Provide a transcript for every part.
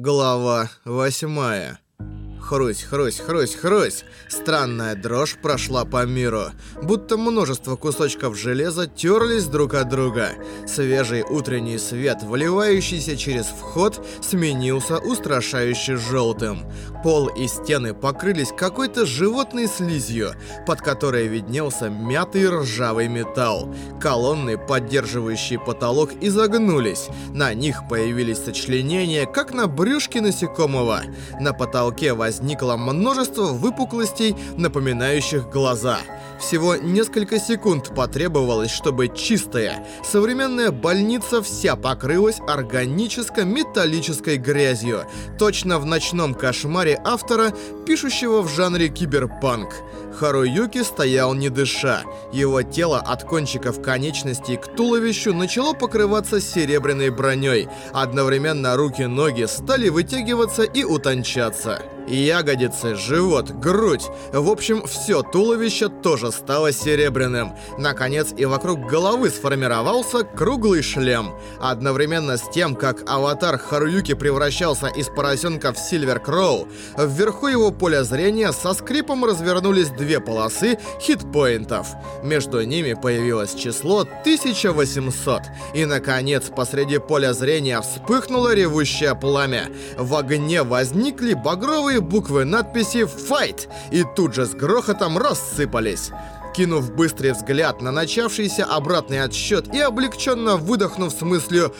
Глава восьмая. Хрусь, хрусь, хрусь, хрусь. Странная дрожь прошла по миру. Будто множество кусочков железа терлись друг от друга. Свежий утренний свет, вливающийся через вход, сменился устрашающе желтым. Пол и стены покрылись какой-то животной слизью, под которой виднелся мятый ржавый металл. Колонны, поддерживающие потолок, изогнулись. На них появились сочленения, как на брюшке насекомого. На потолке возник возникло множество выпуклостей, напоминающих глаза. Всего несколько секунд потребовалось, чтобы чистая, современная больница вся покрылась органическо-металлической грязью, точно в ночном кошмаре автора, пишущего в жанре киберпанк. Харуюки стоял не дыша. Его тело от кончиков конечностей к туловищу начало покрываться серебряной броней. Одновременно руки-ноги стали вытягиваться и утончаться. Ягодицы, живот, грудь. В общем, все туловище тоже стало серебряным. Наконец и вокруг головы сформировался круглый шлем. Одновременно с тем, как аватар Харуюки превращался из поросенка в Сильвер Кроу, вверху его поля зрения со скрипом развернулись две полосы хитпоинтов. Между ними появилось число 1800. И, наконец, посреди поля зрения вспыхнуло ревущее пламя. В огне возникли багровые буквы надписи «Fight» и тут же с грохотом рассыпались. Кинув быстрый взгляд на начавшийся обратный отсчет и облегченно выдохнув с мыслью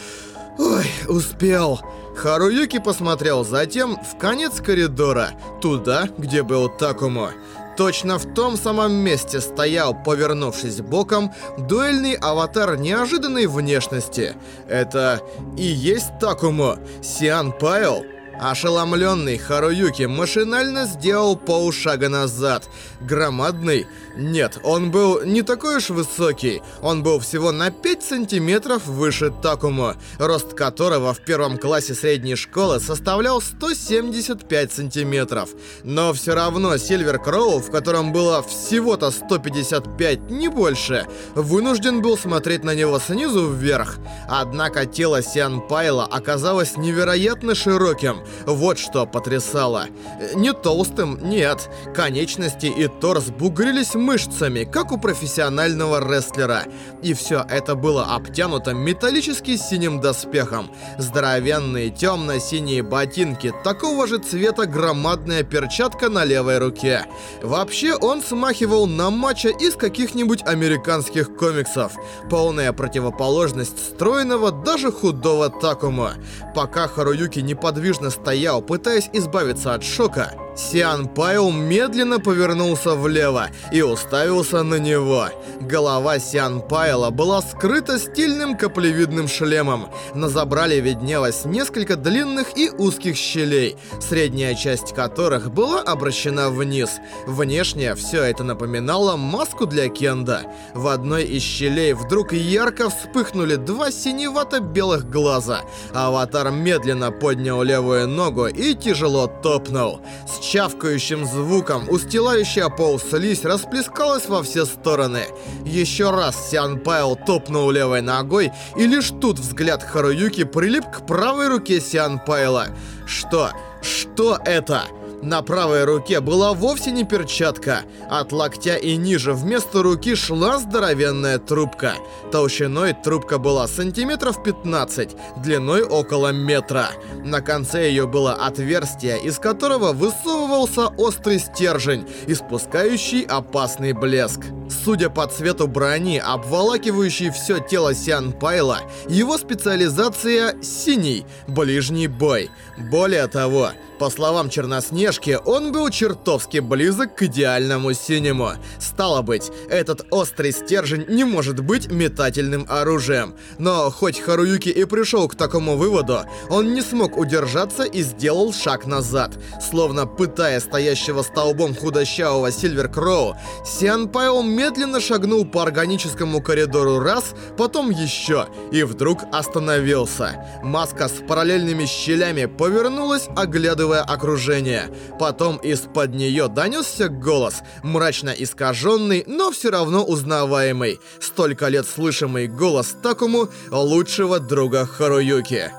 «Ой, успел», Харуюки посмотрел затем в конец коридора, туда, где был Такумо. Точно в том самом месте стоял, повернувшись боком, дуэльный аватар неожиданной внешности. Это и есть Такумо, Сиан Пайл. Ошеломленный Харуюки машинально сделал полшага назад. Громадный? Нет, он был не такой уж высокий. Он был всего на 5 сантиметров выше Такумо, рост которого в первом классе средней школы составлял 175 сантиметров. Но все равно Сильвер Кроу, в котором было всего-то 155, не больше, вынужден был смотреть на него снизу вверх. Однако тело Сиан Пайла оказалось невероятно широким, вот что потрясало. Не толстым, нет. Конечности и торс бугрились мышцами, как у профессионального рестлера. И все это было обтянуто металлически синим доспехом. Здоровенные темно-синие ботинки, такого же цвета громадная перчатка на левой руке. Вообще он смахивал на матча из каких-нибудь американских комиксов. Полная противоположность стройного, даже худого Такума. Пока Харуюки неподвижно стоял, пытаясь избавиться от шока, Сиан Пайл медленно повернулся влево и уставился на него. Голова Сиан Пайла была скрыта стильным каплевидным шлемом. На забрале виднелось несколько длинных и узких щелей, средняя часть которых была обращена вниз. Внешне все это напоминало маску для Кенда. В одной из щелей вдруг ярко вспыхнули два синевато-белых глаза. Аватар медленно поднял левую ногу и тяжело топнул. С чавкающим звуком устилающая пол слизь расплескалась во все стороны. Еще раз Сиан Пайл топнул левой ногой, и лишь тут взгляд Харуюки прилип к правой руке Сиан Пайла. Что? Что это? На правой руке была вовсе не перчатка. От локтя и ниже вместо руки шла здоровенная трубка. Толщиной трубка была сантиметров 15, длиной около метра. На конце ее было отверстие, из которого высовывался острый стержень, испускающий опасный блеск. Судя по цвету брони, обволакивающей все тело Сиан Пайла, его специализация — синий, ближний бой. Более того, по словам Черноснежки, он был чертовски близок к идеальному синему. Стало быть, этот острый стержень не может быть метательным оружием. Но хоть Харуюки и пришел к такому выводу, он не смог удержаться и сделал шаг назад. Словно пытая стоящего столбом худощавого Сильвер Кроу, Сиан Пайл медленно шагнул по органическому коридору раз, потом еще, и вдруг остановился. Маска с параллельными щелями повернулась, оглядывая оглядывая окружение. Потом из-под нее донесся голос, мрачно искаженный, но все равно узнаваемый. Столько лет слышимый голос Такому, лучшего друга Харуюки.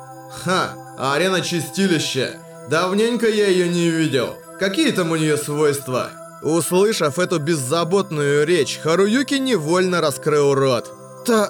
Ха, Арена Чистилища. Давненько я ее не видел. Какие там у нее свойства? Услышав эту беззаботную речь, Харуюки невольно раскрыл рот. Та...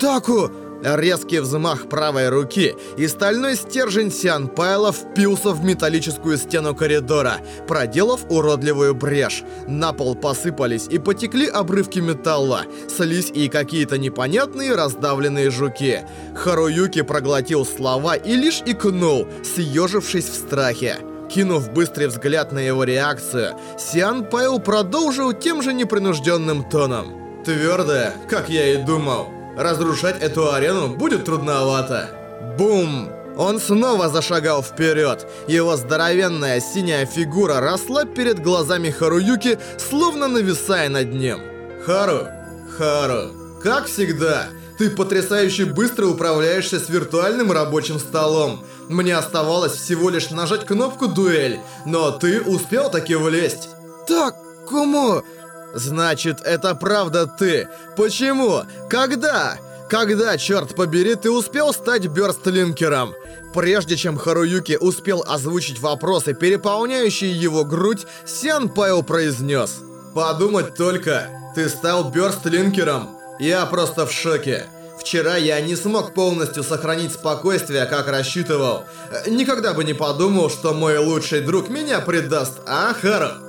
Таку... Резкий взмах правой руки, и стальной стержень Сиан Пайла впился в металлическую стену коридора, проделав уродливую брешь. На пол посыпались и потекли обрывки металла, слизь и какие-то непонятные раздавленные жуки. Харуюки проглотил слова и лишь икнул, съежившись в страхе. Кинув быстрый взгляд на его реакцию, Сиан Пайл продолжил тем же непринужденным тоном. «Твердая, как я и думал». Разрушать эту арену будет трудновато. Бум! Он снова зашагал вперед. Его здоровенная синяя фигура росла перед глазами Харуюки, словно нависая над ним. Хару, Хару, как всегда, ты потрясающе быстро управляешься с виртуальным рабочим столом. Мне оставалось всего лишь нажать кнопку «Дуэль», но ты успел таки влезть. Так, кому? Значит, это правда ты. Почему? Когда? Когда, черт побери, ты успел стать бёрстлинкером? Прежде чем Харуюки успел озвучить вопросы, переполняющие его грудь, Сян Пайо произнес. Подумать только, ты стал бёрстлинкером. Я просто в шоке. Вчера я не смог полностью сохранить спокойствие, как рассчитывал. Никогда бы не подумал, что мой лучший друг меня предаст, а, Хару?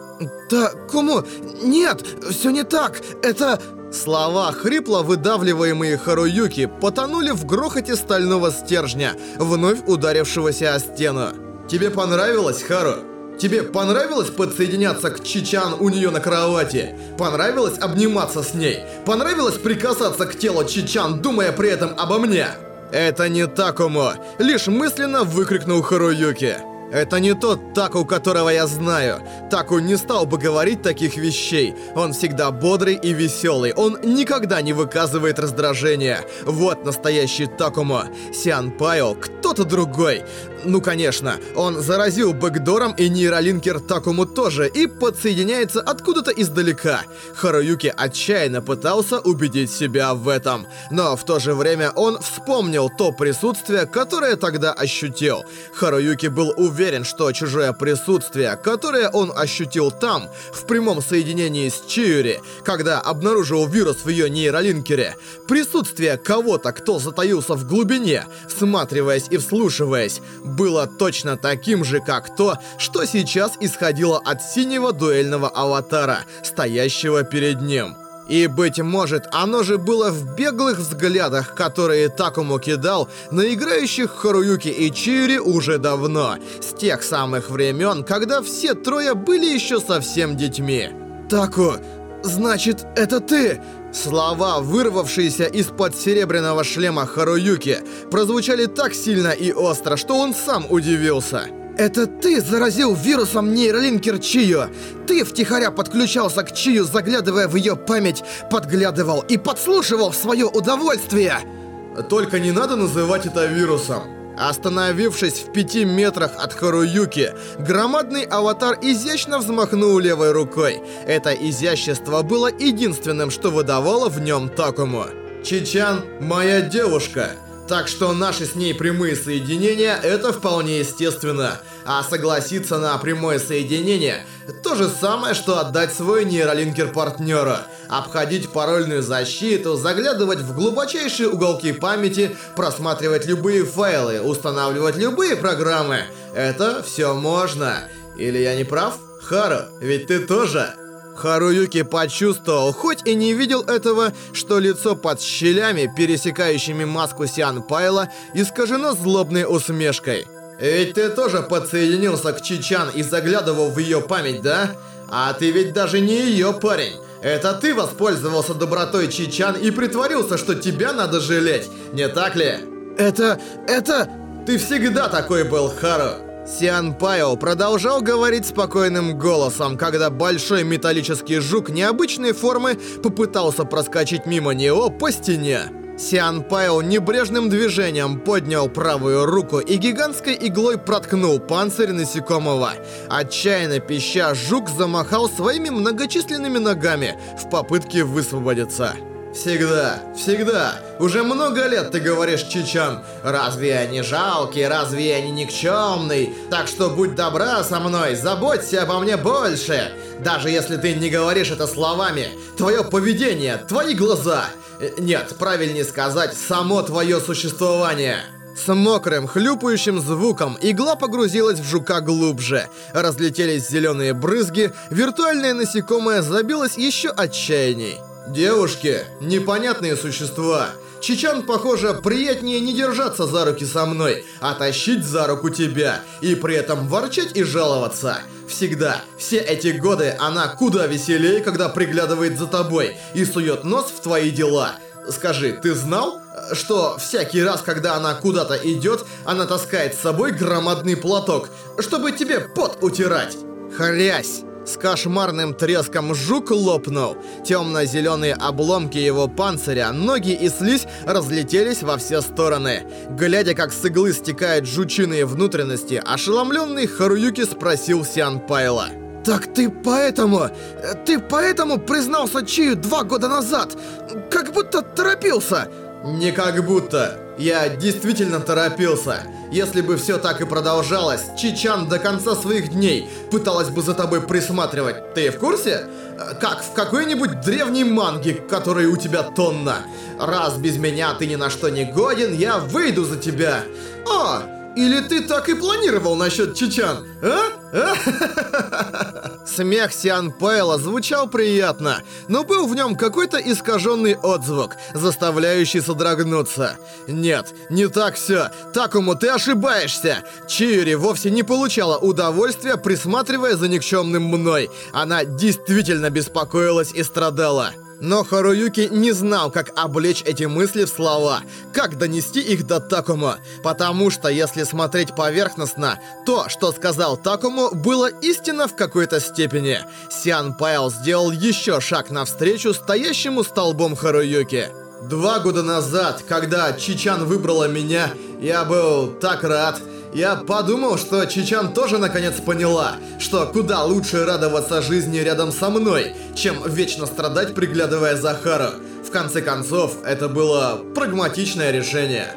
«Да, кому? Нет, все не так, это...» Слова, хрипло выдавливаемые Харуюки, потонули в грохоте стального стержня, вновь ударившегося о стену. «Тебе понравилось, Хару? Тебе понравилось подсоединяться к Чичан у нее на кровати? Понравилось обниматься с ней? Понравилось прикасаться к телу Чичан, думая при этом обо мне?» «Это не Такому!» — лишь мысленно выкрикнул Харуюки. Это не тот Таку, которого я знаю. Таку не стал бы говорить таких вещей. Он всегда бодрый и веселый. Он никогда не выказывает раздражения. Вот настоящий Такумо. Сиан Пайо кто-то другой. Ну, конечно, он заразил бэкдором и нейролинкер Такому тоже и подсоединяется откуда-то издалека. Харуюки отчаянно пытался убедить себя в этом. Но в то же время он вспомнил то присутствие, которое тогда ощутил. Харуюки был уверен, что чужое присутствие, которое он ощутил там, в прямом соединении с Чиури, когда обнаружил вирус в ее нейролинкере, присутствие кого-то, кто затаился в глубине, всматриваясь и вслушиваясь, было точно таким же, как то, что сейчас исходило от синего дуэльного аватара, стоящего перед ним. И, быть может, оно же было в беглых взглядах, которые Такому кидал на играющих Харуюки и Чиури уже давно, с тех самых времен, когда все трое были еще совсем детьми. «Таку, значит, это ты?» Слова, вырвавшиеся из-под серебряного шлема Харуюки, прозвучали так сильно и остро, что он сам удивился. «Это ты заразил вирусом нейролинкер Чию! Ты втихаря подключался к Чию, заглядывая в ее память, подглядывал и подслушивал в свое удовольствие!» «Только не надо называть это вирусом!» Остановившись в пяти метрах от Харуюки, громадный аватар изящно взмахнул левой рукой. Это изящество было единственным, что выдавало в нем Такому. «Чичан – моя девушка!» Так что наши с ней прямые соединения – это вполне естественно. А согласиться на прямое соединение – то же самое, что отдать свой нейролинкер партнера. Обходить парольную защиту, заглядывать в глубочайшие уголки памяти, просматривать любые файлы, устанавливать любые программы – это все можно. Или я не прав? Хару, ведь ты тоже... Харуюки почувствовал, хоть и не видел этого, что лицо под щелями, пересекающими маску Сиан Пайла, искажено злобной усмешкой. «Ведь ты тоже подсоединился к Чичан и заглядывал в ее память, да? А ты ведь даже не ее парень. Это ты воспользовался добротой Чичан и притворился, что тебя надо жалеть, не так ли?» «Это... это...» «Ты всегда такой был, Хару!» Сиан Пайо продолжал говорить спокойным голосом, когда большой металлический жук необычной формы попытался проскочить мимо него по стене. Сиан Пайо небрежным движением поднял правую руку и гигантской иглой проткнул панцирь насекомого. Отчаянно пища, жук замахал своими многочисленными ногами в попытке высвободиться. Всегда, всегда. Уже много лет ты говоришь, Чичан, разве я не жалкий, разве я не никчемный? Так что будь добра со мной, заботься обо мне больше. Даже если ты не говоришь это словами, твое поведение, твои глаза. Э, нет, правильнее сказать, само твое существование. С мокрым, хлюпающим звуком игла погрузилась в жука глубже. Разлетелись зеленые брызги, виртуальное насекомое забилось еще отчаянней. Девушки, непонятные существа. Чичан, похоже, приятнее не держаться за руки со мной, а тащить за руку тебя, и при этом ворчать и жаловаться. Всегда, все эти годы она куда веселее, когда приглядывает за тобой и сует нос в твои дела. Скажи, ты знал, что всякий раз, когда она куда-то идет, она таскает с собой громадный платок, чтобы тебе пот утирать? Хрясь! С кошмарным треском жук лопнул. Темно-зеленые обломки его панциря, ноги и слизь разлетелись во все стороны. Глядя, как с иглы стекают жучиные внутренности, ошеломленный Харуюки спросил Сиан Пайла. «Так ты поэтому... Ты поэтому признался Чию два года назад? Как будто торопился!» «Не как будто. Я действительно торопился. Если бы все так и продолжалось, Чичан до конца своих дней пыталась бы за тобой присматривать. Ты в курсе? Как в какой-нибудь древней манге, которой у тебя тонна. Раз без меня ты ни на что не годен, я выйду за тебя. О, или ты так и планировал насчет чечан, а? а? Смех Сиан Пайла звучал приятно, но был в нем какой-то искаженный отзвук, заставляющий содрогнуться. Нет, не так все. Такому ты ошибаешься. Чиури вовсе не получала удовольствия, присматривая за никчемным мной. Она действительно беспокоилась и страдала. Но Харуюки не знал, как облечь эти мысли в слова, как донести их до Такому, потому что если смотреть поверхностно, то, что сказал Такому, было истинно в какой-то степени. Сиан Пайл сделал еще шаг навстречу стоящему столбом Харуюки. Два года назад, когда Чичан выбрала меня, я был так рад. Я подумал, что Чичан тоже наконец поняла, что куда лучше радоваться жизни рядом со мной, чем вечно страдать, приглядывая за Хару. В конце концов, это было прагматичное решение.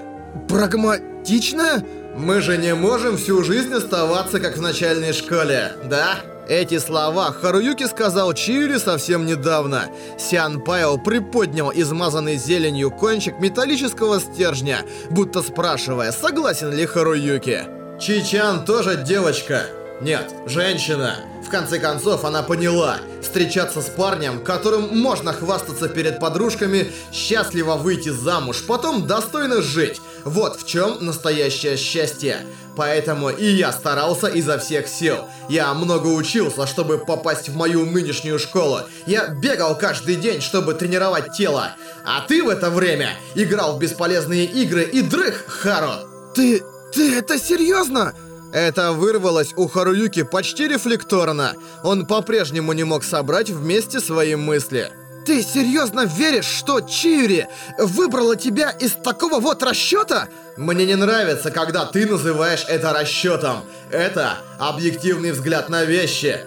Прагматичное? Мы же не можем всю жизнь оставаться как в начальной школе, да? Эти слова Харуюки сказал Чиури совсем недавно. Сиан Пайо приподнял измазанный зеленью кончик металлического стержня, будто спрашивая, согласен ли Харуюки. Чичан тоже девочка. Нет, женщина. В конце концов, она поняла, встречаться с парнем, которым можно хвастаться перед подружками, счастливо выйти замуж, потом достойно жить. Вот в чем настоящее счастье. Поэтому и я старался изо всех сил. Я много учился, чтобы попасть в мою нынешнюю школу. Я бегал каждый день, чтобы тренировать тело. А ты в это время играл в бесполезные игры и дрых, Хару. Ты... ты это серьезно? Это вырвалось у Харуюки почти рефлекторно. Он по-прежнему не мог собрать вместе свои мысли. Ты серьезно веришь, что Чиури выбрала тебя из такого вот расчета? Мне не нравится, когда ты называешь это расчетом. Это объективный взгляд на вещи.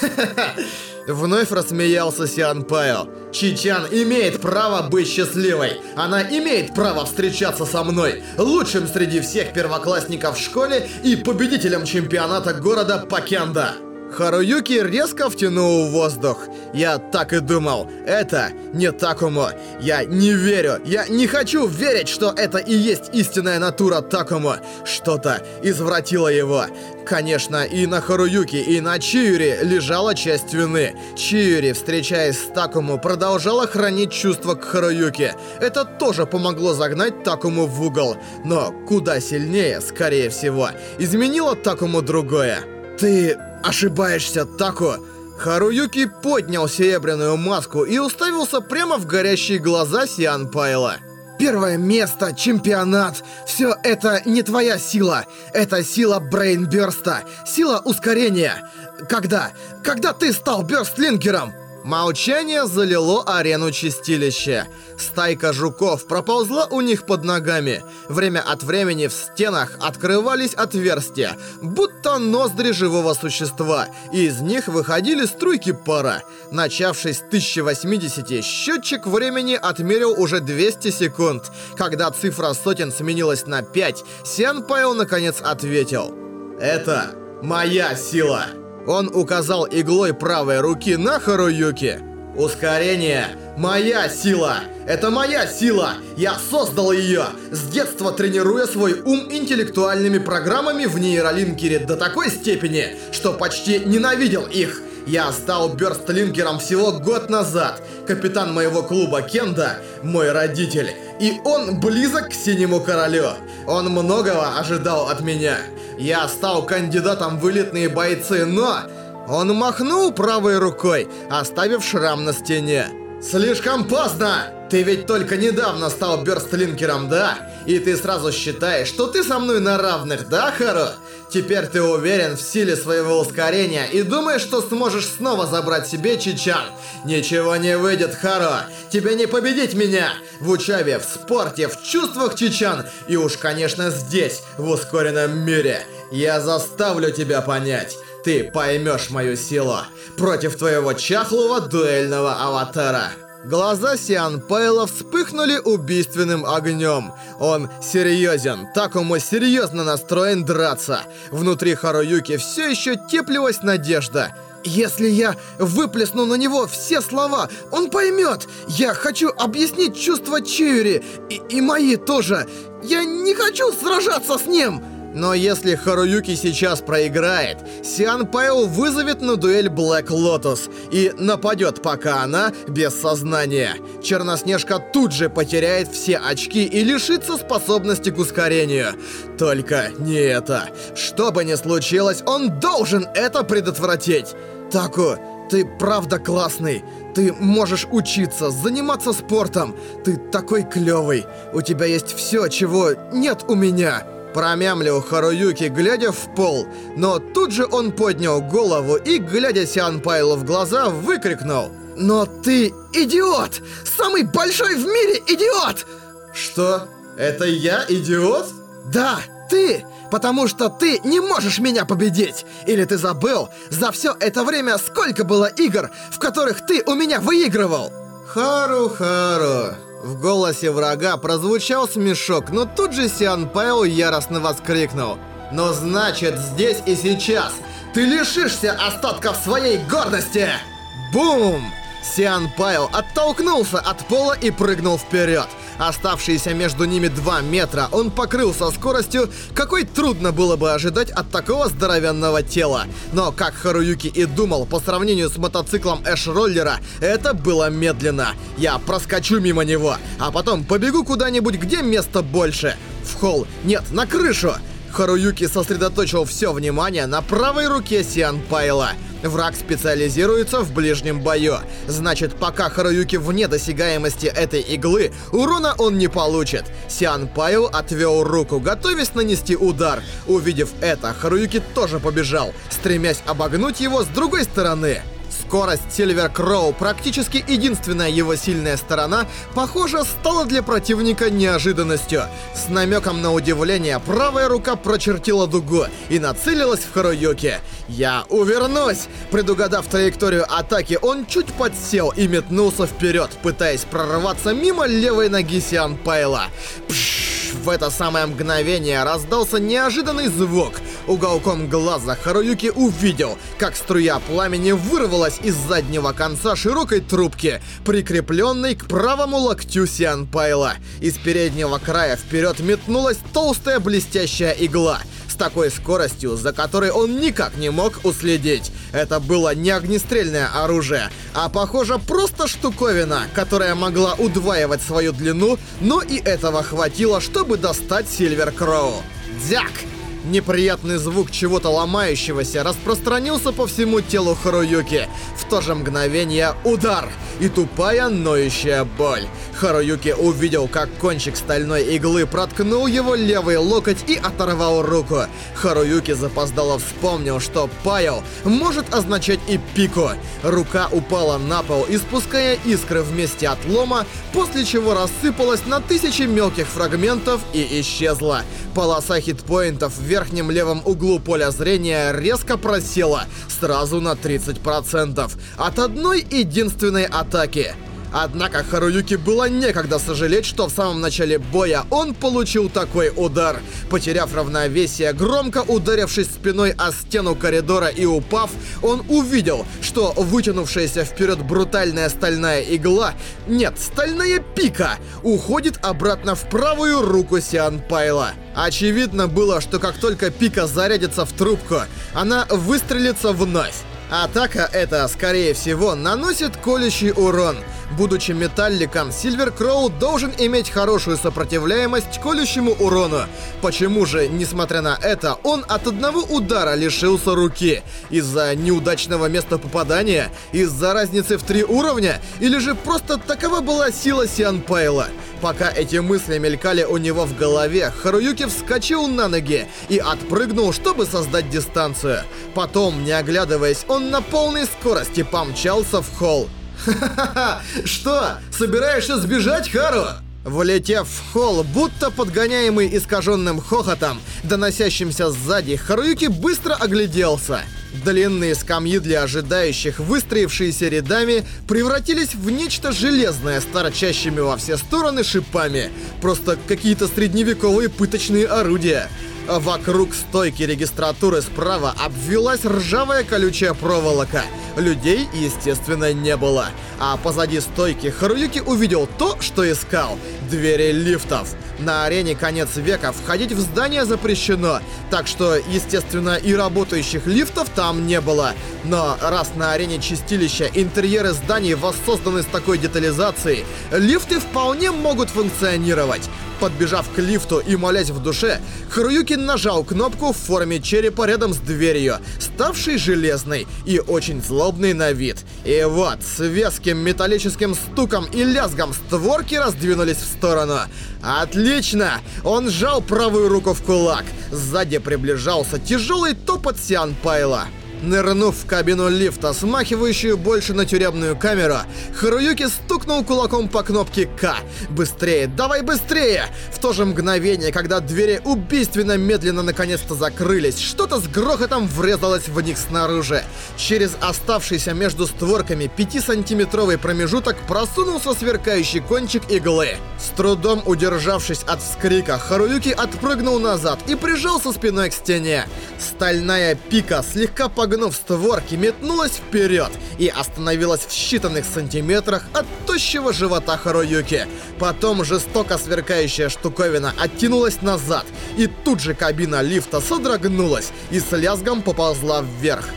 Вновь рассмеялся Сиан Пайо. Чичан имеет право быть счастливой. Она имеет право встречаться со мной, лучшим среди всех первоклассников в школе и победителем чемпионата города Пакенда. Харуюки резко втянул воздух. Я так и думал. Это не Такому. Я не верю. Я не хочу верить, что это и есть истинная натура Такому. Что-то извратило его. Конечно, и на Харуюки, и на Чиури лежала часть вины. Чиури, встречаясь с Такому, продолжала хранить чувства к Харуюке. Это тоже помогло загнать Такому в угол. Но куда сильнее, скорее всего, изменило Такому другое. Ты ошибаешься, Тако!» Харуюки поднял серебряную маску и уставился прямо в горящие глаза Сиан Пайла. Первое место, чемпионат. Все это не твоя сила. Это сила Брейнберста, сила ускорения. Когда? Когда ты стал Бёрстлинкером? Молчание залило арену чистилища. Стайка жуков проползла у них под ногами. Время от времени в стенах открывались отверстия, будто ноздри живого существа, и из них выходили струйки пара. Начавшись с 1080, счетчик времени отмерил уже 200 секунд. Когда цифра сотен сменилась на 5, Сиан Пайо наконец ответил. «Это моя сила!» Он указал иглой правой руки на Харуюки. «Ускорение! Моя сила! Это моя сила! Я создал ее, с детства тренируя свой ум интеллектуальными программами в нейролинкере до такой степени, что почти ненавидел их. Я стал бёрстлинкером всего год назад. Капитан моего клуба Кенда – мой родитель. И он близок к Синему Королю. Он многого ожидал от меня. Я стал кандидатом в элитные бойцы, но... Он махнул правой рукой, оставив шрам на стене. «Слишком поздно! Ты ведь только недавно стал бёрстлинкером, да? И ты сразу считаешь, что ты со мной на равных, да, Хару? Теперь ты уверен в силе своего ускорения и думаешь, что сможешь снова забрать себе Чичан. Ничего не выйдет, Хару. Тебе не победить меня. В учебе, в спорте, в чувствах Чичан. И уж, конечно, здесь, в ускоренном мире. Я заставлю тебя понять. Ты поймешь мою силу против твоего чахлого дуэльного аватара. Глаза Сиан Пайла вспыхнули убийственным огнем. Он серьезен, Такому серьезно настроен драться. Внутри Харуюки все еще теплилась надежда. Если я выплесну на него все слова, он поймет. Я хочу объяснить чувства Чиури, и, и мои тоже. Я не хочу сражаться с ним. Но если Харуюки сейчас проиграет, Сиан Пайо вызовет на дуэль Блэк Лотос и нападет, пока она без сознания. Черноснежка тут же потеряет все очки и лишится способности к ускорению. Только не это. Что бы ни случилось, он должен это предотвратить. Таку, ты правда классный. Ты можешь учиться, заниматься спортом. Ты такой клёвый. У тебя есть всё, чего нет у меня. Промямлил Харуюки, глядя в пол, но тут же он поднял голову и, глядя Сиан Пайлу в глаза, выкрикнул. «Но ты идиот! Самый большой в мире идиот!» «Что? Это я идиот?» «Да, ты! Потому что ты не можешь меня победить! Или ты забыл, за все это время сколько было игр, в которых ты у меня выигрывал?» «Хару-хару!» В голосе врага прозвучал смешок, но тут же Сиан Пэл яростно воскликнул. «Но значит, здесь и сейчас ты лишишься остатков своей гордости!» Бум! Сиан Пайл оттолкнулся от пола и прыгнул вперед. Оставшиеся между ними 2 метра он покрыл со скоростью, какой трудно было бы ожидать от такого здоровенного тела. Но, как Харуюки и думал, по сравнению с мотоциклом Эш-роллера, это было медленно. Я проскочу мимо него, а потом побегу куда-нибудь, где места больше. В холл, нет, на крышу. Харуюки сосредоточил все внимание на правой руке Сиан Пайла. Враг специализируется в ближнем бою. Значит, пока Харуюки вне досягаемости этой иглы, урона он не получит. Сиан Пайл отвел руку, готовясь нанести удар. Увидев это, Харуюки тоже побежал, стремясь обогнуть его с другой стороны. Скорость Сильвер Кроу, практически единственная его сильная сторона, похоже, стала для противника неожиданностью. С намеком на удивление, правая рука прочертила дугу и нацелилась в Харуюки. «Я увернусь!» Предугадав траекторию атаки, он чуть подсел и метнулся вперед, пытаясь прорваться мимо левой ноги Сиан Пайла. Пшшш! В это самое мгновение раздался неожиданный звук. Уголком глаза Харуюки увидел, как струя пламени вырвалась из заднего конца широкой трубки, прикрепленной к правому локтю Сиан Пайла. Из переднего края вперед метнулась толстая блестящая игла — с такой скоростью, за которой он никак не мог уследить. Это было не огнестрельное оружие, а, похоже, просто штуковина, которая могла удваивать свою длину, но и этого хватило, чтобы достать Сильвер Кроу. Дяк! Неприятный звук чего-то ломающегося распространился по всему телу Харуюки. В то же мгновение удар и тупая ноющая боль. Харуюки увидел, как кончик стальной иглы проткнул его левый локоть и оторвал руку. Харуюки запоздало вспомнил, что «пайл» может означать и «пику». Рука упала на пол, испуская искры вместе отлома, после чего рассыпалась на тысячи мелких фрагментов и исчезла. Полоса хитпоинтов в верхнем левом углу поля зрения резко просела, сразу на 30%, от одной единственной атаки. Однако Харуюки было некогда сожалеть, что в самом начале боя он получил такой удар. Потеряв равновесие, громко ударившись спиной о стену коридора и упав, он увидел, что вытянувшаяся вперед брутальная стальная игла, нет, стальная пика, уходит обратно в правую руку Сиан Пайла. Очевидно было, что как только пика зарядится в трубку, она выстрелится вновь. Атака эта, скорее всего, наносит колющий урон. Будучи металликом, Сильвер Кроу должен иметь хорошую сопротивляемость колющему урону. Почему же, несмотря на это, он от одного удара лишился руки? Из-за неудачного места попадания? Из-за разницы в три уровня? Или же просто такова была сила Сиан Пайла? Пока эти мысли мелькали у него в голове, Харуюки вскочил на ноги и отпрыгнул, чтобы создать дистанцию. Потом, не оглядываясь, он на полной скорости помчался в холл. «Ха-ха-ха! Что, собираешься сбежать, Хару?» Влетев в холл, будто подгоняемый искаженным хохотом, доносящимся сзади, Харуюки быстро огляделся. Длинные скамьи для ожидающих, выстроившиеся рядами, превратились в нечто железное с торчащими во все стороны шипами. Просто какие-то средневековые пыточные орудия. Вокруг стойки регистратуры справа обвелась ржавая колючая проволока. Людей, естественно, не было. А позади стойки Харуюки увидел то, что искал. Двери лифтов. На арене конец века входить в здание запрещено, так что, естественно, и работающих лифтов там не было. Но раз на арене чистилища интерьеры зданий воссозданы с такой детализацией, лифты вполне могут функционировать. Подбежав к лифту и молясь в душе, Харуюки нажал кнопку в форме черепа рядом с дверью, ставшей железной и очень злобной на вид. И вот, с веским металлическим стуком и лязгом створки раздвинулись в сторону. Отлично! Он сжал правую руку в кулак. Сзади приближался тяжелый топот Сиан Пайла. Нырнув в кабину лифта, смахивающую больше на тюремную камеру, Харуюки стукнул кулаком по кнопке К. «Быстрее! Давай быстрее!» В то же мгновение, когда двери убийственно медленно наконец-то закрылись, что-то с грохотом врезалось в них снаружи. Через оставшийся между створками 5-сантиметровый промежуток просунулся сверкающий кончик иглы. С трудом удержавшись от вскрика, Харуюки отпрыгнул назад и прижался спиной к стене. Стальная пика слегка погнулась Погнув створки, метнулась вперед и остановилась в считанных сантиметрах от тощего живота Харуюки. Потом жестоко сверкающая штуковина оттянулась назад, и тут же кабина лифта содрогнулась и с лязгом поползла вверх.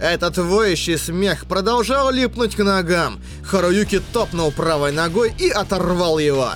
Этот воющий смех продолжал липнуть к ногам. Харуюки топнул правой ногой и оторвал его.